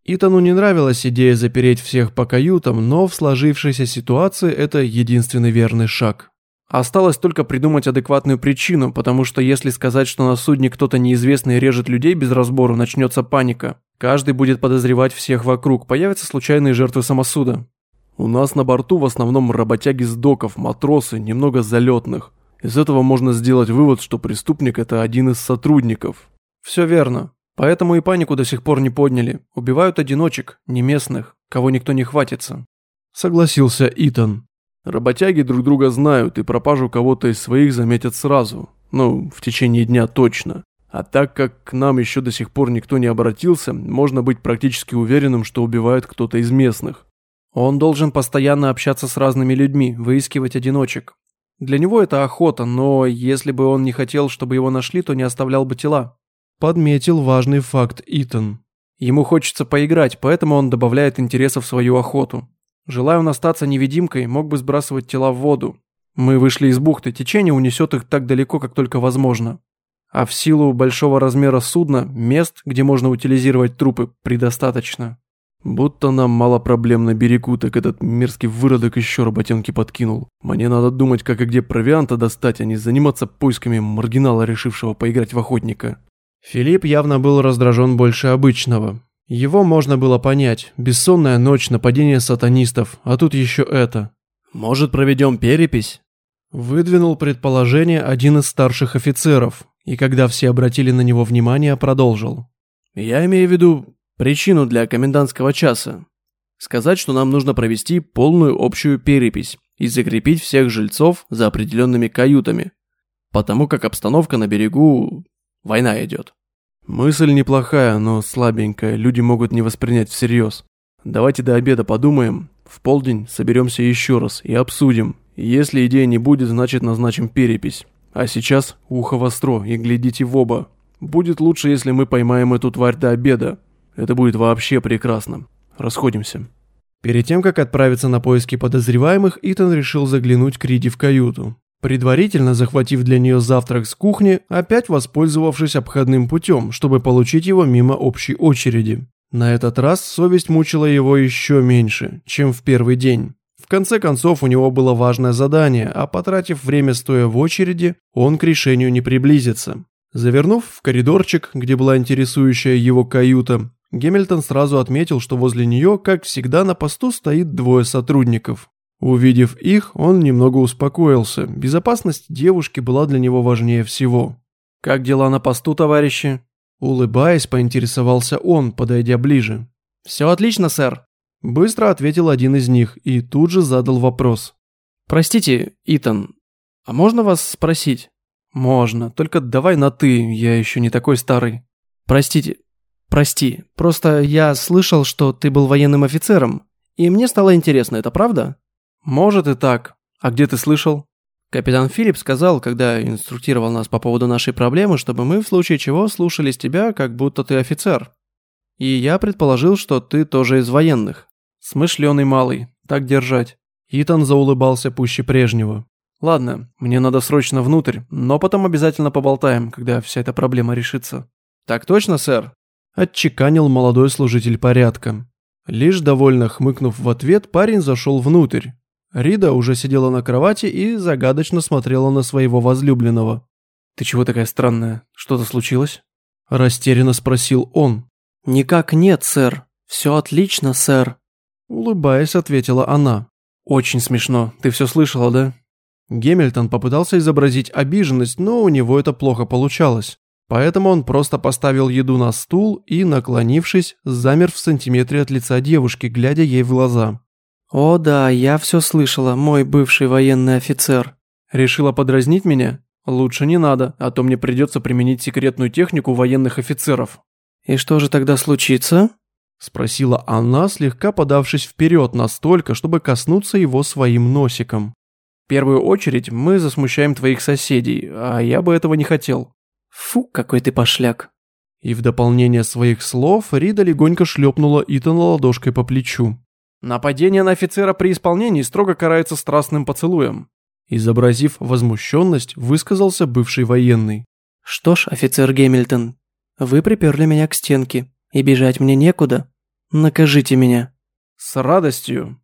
Итану не нравилась идея запереть всех по каютам, но в сложившейся ситуации это единственный верный шаг. Осталось только придумать адекватную причину, потому что если сказать, что на судне кто-то неизвестный режет людей без разбору, начнется паника. Каждый будет подозревать всех вокруг, появятся случайные жертвы самосуда. У нас на борту в основном работяги с доков, матросы, немного залетных. Из этого можно сделать вывод, что преступник это один из сотрудников. Все верно. Поэтому и панику до сих пор не подняли. Убивают одиночек, не местных, кого никто не хватится. Согласился Итан. Работяги друг друга знают и пропажу кого-то из своих заметят сразу. Ну, в течение дня точно. А так как к нам еще до сих пор никто не обратился, можно быть практически уверенным, что убивает кто-то из местных. Он должен постоянно общаться с разными людьми, выискивать одиночек. Для него это охота, но если бы он не хотел, чтобы его нашли, то не оставлял бы тела. Подметил важный факт Итан. Ему хочется поиграть, поэтому он добавляет интереса в свою охоту. Желая он остаться невидимкой, мог бы сбрасывать тела в воду. Мы вышли из бухты, течение унесет их так далеко, как только возможно. А в силу большого размера судна, мест, где можно утилизировать трупы, предостаточно. Будто нам мало проблем на берегу, так этот мерзкий выродок еще работенки подкинул. Мне надо думать, как и где провианта достать, а не заниматься поисками маргинала, решившего поиграть в охотника. Филипп явно был раздражен больше обычного. Его можно было понять. Бессонная ночь, нападение сатанистов, а тут еще это. «Может, проведем перепись?» Выдвинул предположение один из старших офицеров, и когда все обратили на него внимание, продолжил. «Я имею в виду причину для комендантского часа. Сказать, что нам нужно провести полную общую перепись и закрепить всех жильцов за определенными каютами, потому как обстановка на берегу... война идет». Мысль неплохая, но слабенькая, люди могут не воспринять всерьез. Давайте до обеда подумаем, в полдень соберемся еще раз и обсудим, если идея не будет, значит назначим перепись. А сейчас ухо востро и глядите в оба. Будет лучше, если мы поймаем эту тварь до обеда. Это будет вообще прекрасно. Расходимся. Перед тем, как отправиться на поиски подозреваемых, Итан решил заглянуть к Риди в каюту. Предварительно захватив для нее завтрак с кухни, опять воспользовавшись обходным путем, чтобы получить его мимо общей очереди. На этот раз совесть мучила его еще меньше, чем в первый день. Конце концов, у него было важное задание, а потратив время стоя в очереди, он к решению не приблизится. Завернув в коридорчик, где была интересующая его каюта, Гемильтон сразу отметил, что возле нее, как всегда, на посту стоит двое сотрудников. Увидев их, он немного успокоился. Безопасность девушки была для него важнее всего. «Как дела на посту, товарищи?» Улыбаясь, поинтересовался он, подойдя ближе. «Все отлично, сэр», Быстро ответил один из них и тут же задал вопрос. «Простите, Итан, а можно вас спросить?» «Можно, только давай на «ты», я еще не такой старый». «Простите, прости, просто я слышал, что ты был военным офицером, и мне стало интересно, это правда?» «Может и так. А где ты слышал?» Капитан Филипп сказал, когда инструктировал нас по поводу нашей проблемы, чтобы мы в случае чего слушались тебя, как будто ты офицер. И я предположил, что ты тоже из военных. Смышленый малый, так держать. Итан заулыбался пуще прежнего. Ладно, мне надо срочно внутрь, но потом обязательно поболтаем, когда вся эта проблема решится. Так точно, сэр? Отчеканил молодой служитель порядка. Лишь довольно хмыкнув в ответ, парень зашел внутрь. Рида уже сидела на кровати и загадочно смотрела на своего возлюбленного. «Ты чего такая странная? Что-то случилось?» Растерянно спросил он. «Никак нет, сэр. Все отлично, сэр», Улыбаясь, ответила она. «Очень смешно. Ты все слышала, да?» Гемильтон попытался изобразить обиженность, но у него это плохо получалось. Поэтому он просто поставил еду на стул и, наклонившись, замер в сантиметре от лица девушки, глядя ей в глаза. «О да, я все слышала, мой бывший военный офицер». «Решила подразнить меня? Лучше не надо, а то мне придется применить секретную технику военных офицеров». «И что же тогда случится?» Спросила она, слегка подавшись вперед настолько, чтобы коснуться его своим носиком. «В первую очередь мы засмущаем твоих соседей, а я бы этого не хотел». «Фу, какой ты пошляк». И в дополнение своих слов Рида легонько шлепнула Итана ладошкой по плечу. «Нападение на офицера при исполнении строго карается страстным поцелуем». Изобразив возмущенность, высказался бывший военный. «Что ж, офицер Гемильтон, вы приперли меня к стенке, и бежать мне некуда. Накажите меня». «С радостью».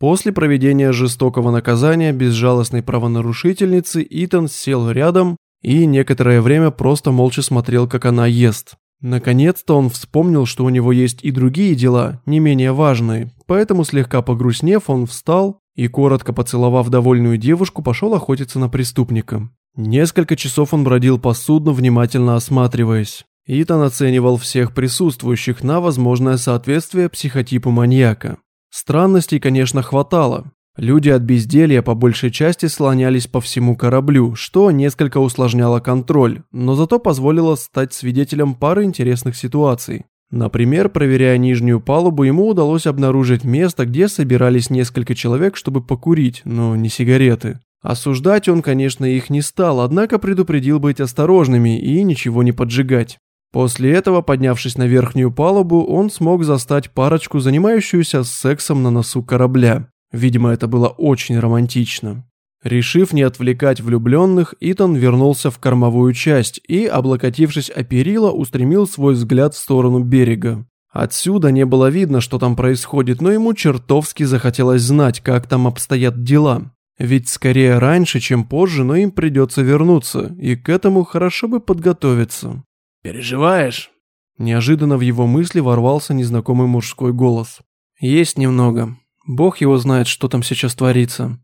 После проведения жестокого наказания безжалостной правонарушительницы Итан сел рядом и некоторое время просто молча смотрел, как она ест. Наконец-то он вспомнил, что у него есть и другие дела, не менее важные, поэтому слегка погрустнев, он встал и, коротко поцеловав довольную девушку, пошел охотиться на преступника. Несколько часов он бродил по судну, внимательно осматриваясь. Итан оценивал всех присутствующих на возможное соответствие психотипу маньяка. Странностей, конечно, хватало. Люди от безделья по большей части слонялись по всему кораблю, что несколько усложняло контроль, но зато позволило стать свидетелем пары интересных ситуаций. Например, проверяя нижнюю палубу, ему удалось обнаружить место, где собирались несколько человек, чтобы покурить, но не сигареты. Осуждать он, конечно, их не стал, однако предупредил быть осторожными и ничего не поджигать. После этого, поднявшись на верхнюю палубу, он смог застать парочку, занимающуюся сексом на носу корабля. Видимо, это было очень романтично. Решив не отвлекать влюбленных, Итан вернулся в кормовую часть и, облокотившись о перила, устремил свой взгляд в сторону берега. Отсюда не было видно, что там происходит, но ему чертовски захотелось знать, как там обстоят дела. Ведь скорее раньше, чем позже, но им придется вернуться, и к этому хорошо бы подготовиться. «Переживаешь?» Неожиданно в его мысли ворвался незнакомый мужской голос. «Есть немного. Бог его знает, что там сейчас творится».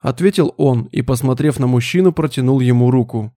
Ответил он и, посмотрев на мужчину, протянул ему руку.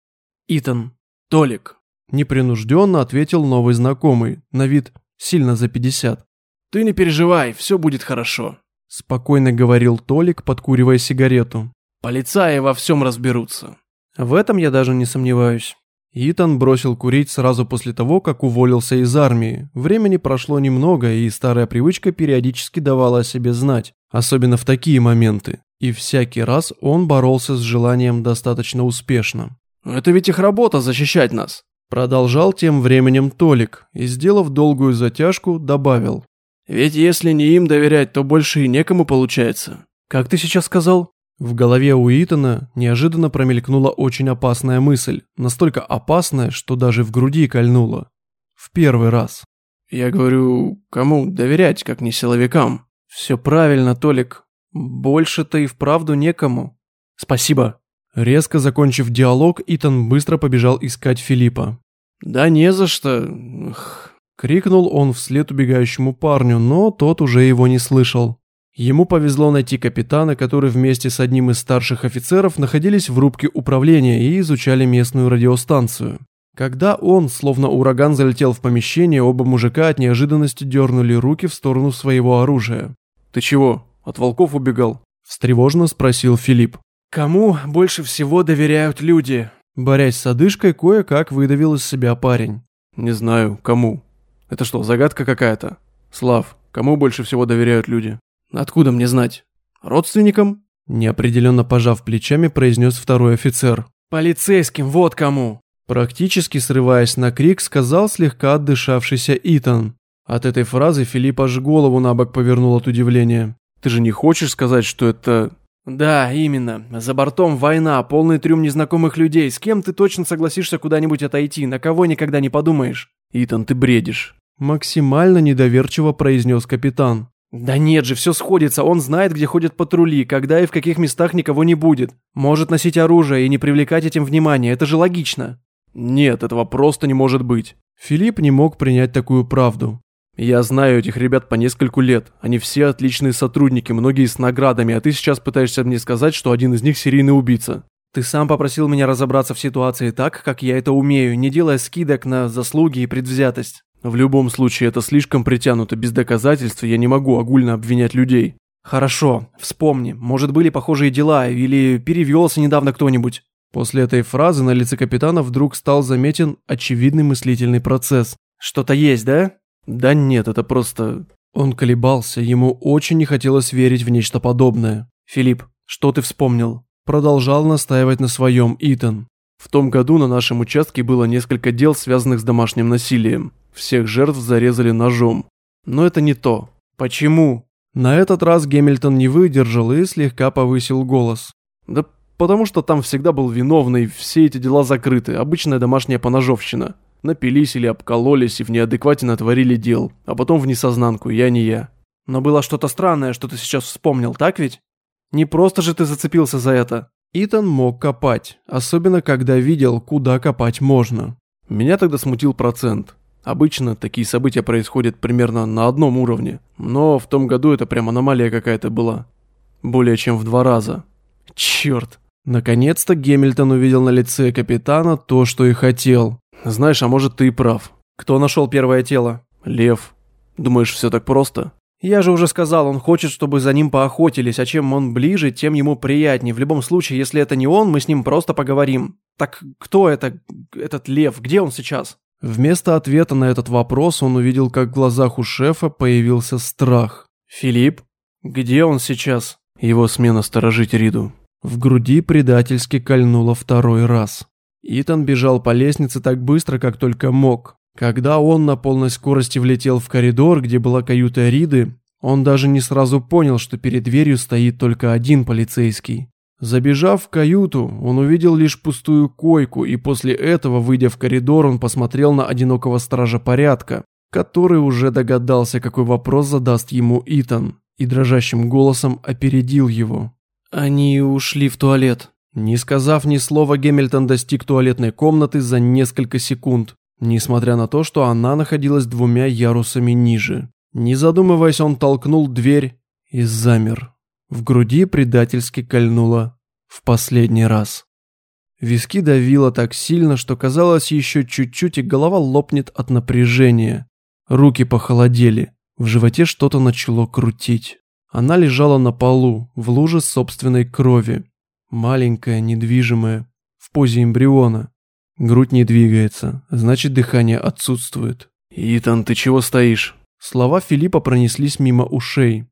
«Итан». «Толик». Непринужденно ответил новый знакомый, на вид сильно за 50. «Ты не переживай, все будет хорошо», – спокойно говорил Толик, подкуривая сигарету. «Полицаи во всем разберутся». В этом я даже не сомневаюсь. Итан бросил курить сразу после того, как уволился из армии. Времени прошло немного, и старая привычка периодически давала о себе знать, особенно в такие моменты. И всякий раз он боролся с желанием достаточно успешно. «Это ведь их работа защищать нас», Продолжал тем временем Толик и, сделав долгую затяжку, добавил. «Ведь если не им доверять, то больше и некому получается». «Как ты сейчас сказал?» В голове у Итана неожиданно промелькнула очень опасная мысль, настолько опасная, что даже в груди кольнула. В первый раз. «Я говорю, кому доверять, как не силовикам?» «Все правильно, Толик. Больше-то и вправду некому. Спасибо». Резко закончив диалог, Итан быстро побежал искать Филиппа. «Да не за что...» Эх. Крикнул он вслед убегающему парню, но тот уже его не слышал. Ему повезло найти капитана, который вместе с одним из старших офицеров находились в рубке управления и изучали местную радиостанцию. Когда он, словно ураган, залетел в помещение, оба мужика от неожиданности дернули руки в сторону своего оружия. «Ты чего, от волков убегал?» – встревожно спросил Филипп. «Кому больше всего доверяют люди?» Борясь с одышкой, кое-как выдавил из себя парень. «Не знаю, кому. Это что, загадка какая-то? Слав, кому больше всего доверяют люди?» «Откуда мне знать? Родственникам?» Неопределенно пожав плечами, произнес второй офицер. «Полицейским, вот кому!» Практически срываясь на крик, сказал слегка отдышавшийся Итан. От этой фразы Филипп аж голову на бок повернул от удивления. «Ты же не хочешь сказать, что это «Да, именно. За бортом война, полный трюм незнакомых людей. С кем ты точно согласишься куда-нибудь отойти? На кого никогда не подумаешь?» «Итан, ты бредишь», – максимально недоверчиво произнес капитан. «Да нет же, все сходится. Он знает, где ходят патрули, когда и в каких местах никого не будет. Может носить оружие и не привлекать этим внимания. Это же логично». «Нет, этого просто не может быть». Филипп не мог принять такую правду. Я знаю этих ребят по нескольку лет. Они все отличные сотрудники, многие с наградами, а ты сейчас пытаешься мне сказать, что один из них серийный убийца. Ты сам попросил меня разобраться в ситуации так, как я это умею, не делая скидок на заслуги и предвзятость. В любом случае, это слишком притянуто, без доказательств я не могу огульно обвинять людей. Хорошо, вспомни, может были похожие дела, или перевелся недавно кто-нибудь. После этой фразы на лице капитана вдруг стал заметен очевидный мыслительный процесс. Что-то есть, да? Да нет, это просто... Он колебался, ему очень не хотелось верить в нечто подобное. «Филипп, что ты вспомнил?» Продолжал настаивать на своем Итан. В том году на нашем участке было несколько дел, связанных с домашним насилием. Всех жертв зарезали ножом. Но это не то. Почему? На этот раз Гемильтон не выдержал и слегка повысил голос. Да потому что там всегда был виновный, все эти дела закрыты, обычная домашняя поножовщина. Напились или обкололись и в неадеквате натворили дел, а потом в несознанку, я не я. Но было что-то странное, что ты сейчас вспомнил, так ведь? Не просто же ты зацепился за это. Итан мог копать, особенно когда видел, куда копать можно. Меня тогда смутил процент. Обычно такие события происходят примерно на одном уровне, но в том году это прям аномалия какая-то была. Более чем в два раза. Черт. Наконец-то Гемильтон увидел на лице капитана то, что и хотел. Знаешь, а может ты и прав. Кто нашел первое тело? Лев. Думаешь, все так просто? Я же уже сказал, он хочет, чтобы за ним поохотились, а чем он ближе, тем ему приятнее. В любом случае, если это не он, мы с ним просто поговорим. Так кто это, этот лев? Где он сейчас? Вместо ответа на этот вопрос он увидел, как в глазах у шефа появился страх. «Филипп? Где он сейчас?» Его смена сторожить Риду. В груди предательски кольнуло второй раз. Итан бежал по лестнице так быстро, как только мог. Когда он на полной скорости влетел в коридор, где была каюта Риды, он даже не сразу понял, что перед дверью стоит только один полицейский. Забежав в каюту, он увидел лишь пустую койку, и после этого, выйдя в коридор, он посмотрел на одинокого стража порядка. который уже догадался, какой вопрос задаст ему Итан, и дрожащим голосом опередил его. «Они ушли в туалет». Не сказав ни слова, Гемильтон достиг туалетной комнаты за несколько секунд, несмотря на то, что она находилась двумя ярусами ниже. Не задумываясь, он толкнул дверь и замер. В груди предательски кольнуло в последний раз. Виски давило так сильно, что казалось еще чуть-чуть и голова лопнет от напряжения. Руки похолодели, в животе что-то начало крутить. Она лежала на полу, в луже собственной крови. Маленькая, недвижимая, в позе эмбриона. Грудь не двигается, значит дыхание отсутствует. «Итан, ты чего стоишь?» Слова Филиппа пронеслись мимо ушей.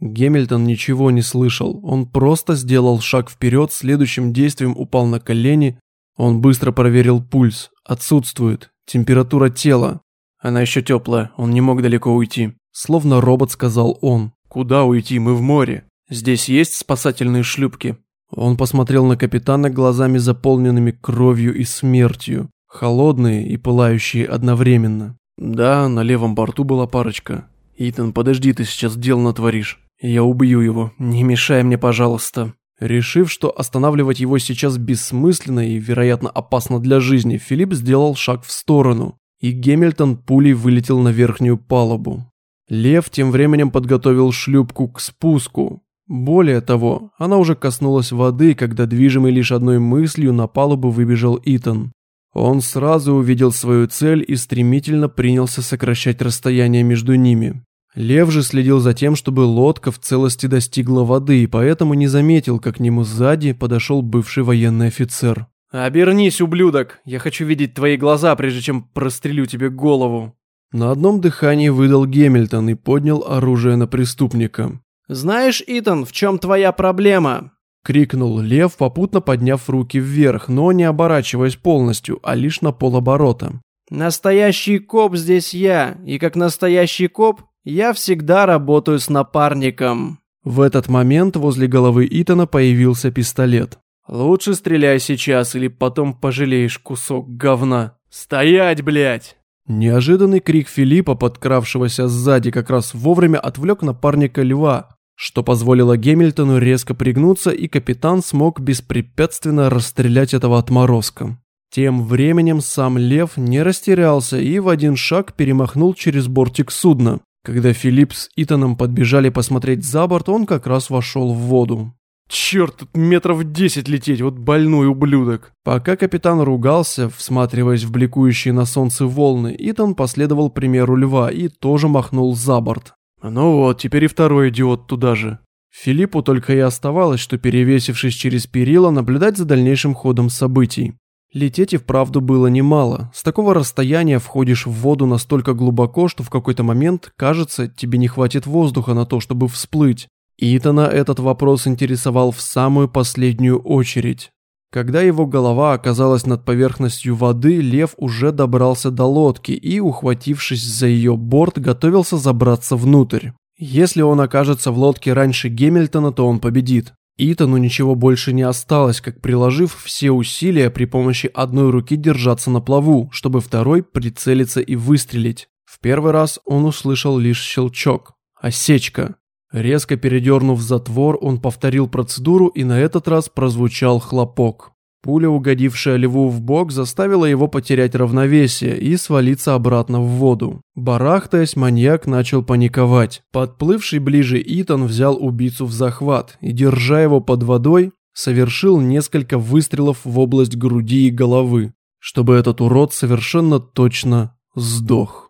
Гемильтон ничего не слышал, он просто сделал шаг вперед, следующим действием упал на колени. Он быстро проверил пульс, отсутствует, температура тела. Она еще теплая, он не мог далеко уйти. Словно робот сказал он. «Куда уйти? Мы в море. Здесь есть спасательные шлюпки?» Он посмотрел на капитана глазами заполненными кровью и смертью, холодные и пылающие одновременно. «Да, на левом борту была парочка. Итан, подожди, ты сейчас дел натворишь. Я убью его. Не мешай мне, пожалуйста». Решив, что останавливать его сейчас бессмысленно и, вероятно, опасно для жизни, Филипп сделал шаг в сторону, и Гемильтон пулей вылетел на верхнюю палубу. Лев тем временем подготовил шлюпку к спуску. Более того, она уже коснулась воды, когда движимый лишь одной мыслью на палубу выбежал Итан. Он сразу увидел свою цель и стремительно принялся сокращать расстояние между ними. Лев же следил за тем, чтобы лодка в целости достигла воды, и поэтому не заметил, как к нему сзади подошел бывший военный офицер. «Обернись, ублюдок! Я хочу видеть твои глаза, прежде чем прострелю тебе голову!» На одном дыхании выдал Гемильтон и поднял оружие на преступника. «Знаешь, Итан, в чем твоя проблема?» Крикнул Лев, попутно подняв руки вверх, но не оборачиваясь полностью, а лишь на полоборота. «Настоящий коп здесь я, и как настоящий коп я всегда работаю с напарником». В этот момент возле головы Итана появился пистолет. «Лучше стреляй сейчас, или потом пожалеешь кусок говна. Стоять, блядь!» Неожиданный крик Филиппа, подкравшегося сзади, как раз вовремя отвлек напарника Льва, что позволило Гемильтону резко пригнуться, и капитан смог беспрепятственно расстрелять этого отморозка. Тем временем сам Лев не растерялся и в один шаг перемахнул через бортик судна. Когда Филипп с Итаном подбежали посмотреть за борт, он как раз вошел в воду. «Черт, тут метров десять лететь, вот больной ублюдок!» Пока капитан ругался, всматриваясь в бликующие на солнце волны, Итан последовал примеру льва и тоже махнул за борт. «Ну вот, теперь и второй идиот туда же». Филиппу только и оставалось, что перевесившись через перила, наблюдать за дальнейшим ходом событий. Лететь и вправду было немало. С такого расстояния входишь в воду настолько глубоко, что в какой-то момент, кажется, тебе не хватит воздуха на то, чтобы всплыть. Итана этот вопрос интересовал в самую последнюю очередь. Когда его голова оказалась над поверхностью воды, лев уже добрался до лодки и, ухватившись за ее борт, готовился забраться внутрь. Если он окажется в лодке раньше Гемильтона, то он победит. Итану ничего больше не осталось, как приложив все усилия при помощи одной руки держаться на плаву, чтобы второй прицелиться и выстрелить. В первый раз он услышал лишь щелчок. Осечка. Резко передернув затвор, он повторил процедуру и на этот раз прозвучал хлопок. Пуля, угодившая льву в бок, заставила его потерять равновесие и свалиться обратно в воду. Барахтаясь, маньяк начал паниковать. Подплывший ближе Итан взял убийцу в захват и, держа его под водой, совершил несколько выстрелов в область груди и головы, чтобы этот урод совершенно точно сдох.